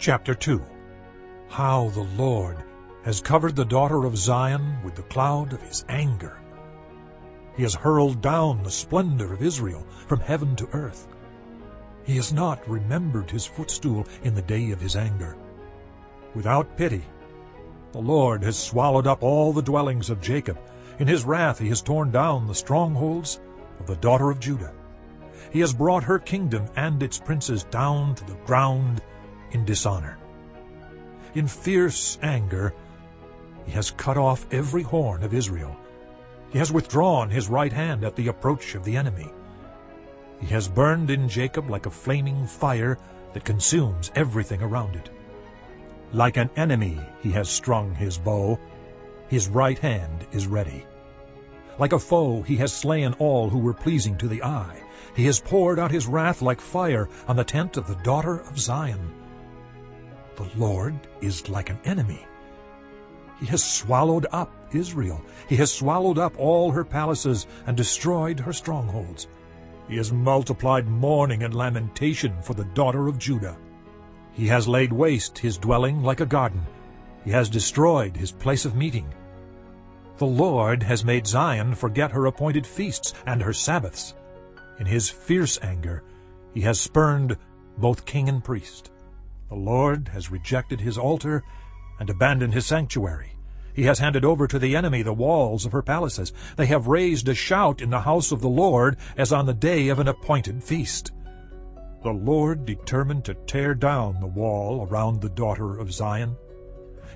Chapter 2 How the Lord has covered the daughter of Zion with the cloud of his anger. He has hurled down the splendor of Israel from heaven to earth. He has not remembered his footstool in the day of his anger. Without pity, the Lord has swallowed up all the dwellings of Jacob. In his wrath he has torn down the strongholds of the daughter of Judah. He has brought her kingdom and its princes down to the ground in dishonor. In fierce anger he has cut off every horn of Israel. He has withdrawn his right hand at the approach of the enemy. He has burned in Jacob like a flaming fire that consumes everything around it. Like an enemy he has strung his bow. His right hand is ready. Like a foe he has slain all who were pleasing to the eye. He has poured out his wrath like fire on the tent of the daughter of Zion. The Lord is like an enemy. He has swallowed up Israel. He has swallowed up all her palaces and destroyed her strongholds. He has multiplied mourning and lamentation for the daughter of Judah. He has laid waste his dwelling like a garden. He has destroyed his place of meeting. The Lord has made Zion forget her appointed feasts and her Sabbaths. In his fierce anger he has spurned both king and priest. The Lord has rejected his altar and abandoned his sanctuary. He has handed over to the enemy the walls of her palaces. They have raised a shout in the house of the Lord as on the day of an appointed feast. The Lord determined to tear down the wall around the daughter of Zion.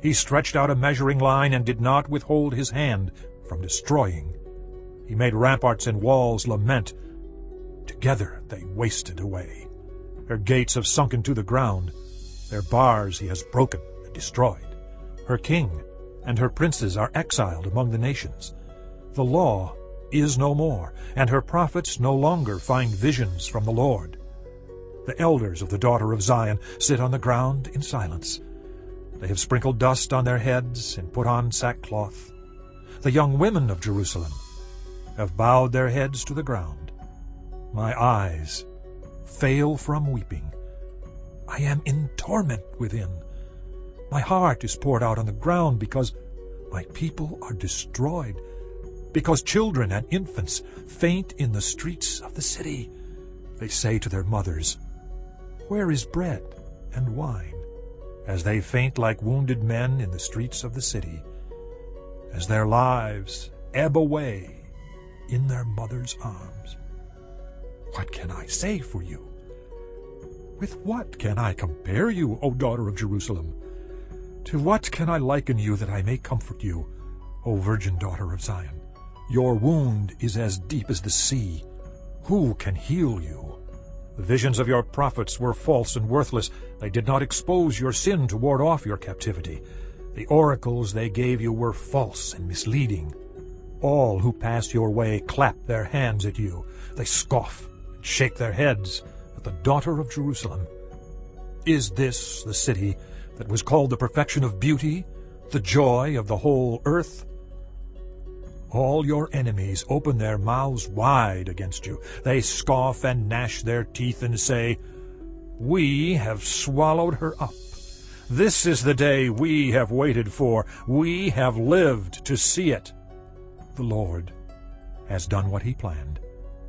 He stretched out a measuring line and did not withhold his hand from destroying. He made ramparts and walls lament. Together they wasted away. Her gates have sunken to the ground. Their bars he has broken and destroyed. Her king and her princes are exiled among the nations. The law is no more, and her prophets no longer find visions from the Lord. The elders of the daughter of Zion sit on the ground in silence. They have sprinkled dust on their heads and put on sackcloth. The young women of Jerusalem have bowed their heads to the ground. My eyes fail from weeping. I am in torment within. My heart is poured out on the ground because my people are destroyed, because children and infants faint in the streets of the city. They say to their mothers, Where is bread and wine? As they faint like wounded men in the streets of the city, as their lives ebb away in their mother's arms. What can I say for you? With what can I compare you, O daughter of Jerusalem? To what can I liken you that I may comfort you, O virgin daughter of Zion? Your wound is as deep as the sea. Who can heal you? The visions of your prophets were false and worthless. They did not expose your sin to ward off your captivity. The oracles they gave you were false and misleading. All who pass your way clap their hands at you. They scoff and shake their heads the daughter of Jerusalem. Is this the city that was called the perfection of beauty, the joy of the whole earth? All your enemies open their mouths wide against you. They scoff and gnash their teeth and say, We have swallowed her up. This is the day we have waited for. We have lived to see it. The Lord has done what he planned.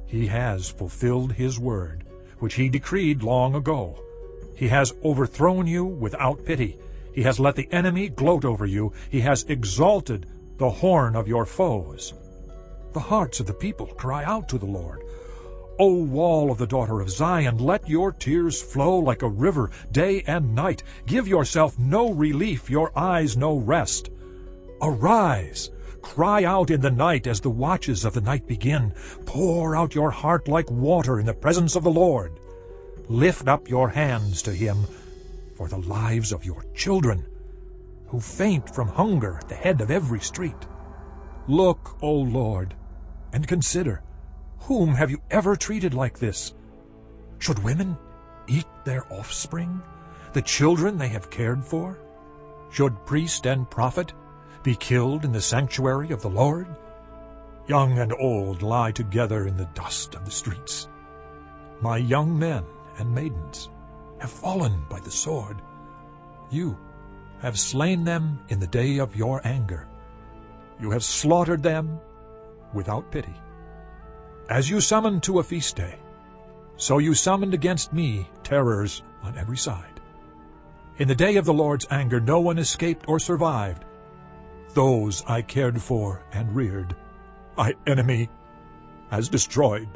He has fulfilled his word which he decreed long ago. He has overthrown you without pity. He has let the enemy gloat over you. He has exalted the horn of your foes. The hearts of the people cry out to the Lord. O wall of the daughter of Zion, let your tears flow like a river day and night. Give yourself no relief, your eyes no rest. Arise, Cry out in the night as the watches of the night begin. Pour out your heart like water in the presence of the Lord. Lift up your hands to him for the lives of your children, who faint from hunger at the head of every street. Look, O Lord, and consider, whom have you ever treated like this? Should women eat their offspring, the children they have cared for? Should priest and prophet be killed in the sanctuary of the Lord? Young and old lie together in the dust of the streets. My young men and maidens have fallen by the sword. You have slain them in the day of your anger. You have slaughtered them without pity. As you summoned to a feast day, so you summoned against me terrors on every side. In the day of the Lord's anger no one escaped or survived. Those I cared for and reared, my enemy has destroyed.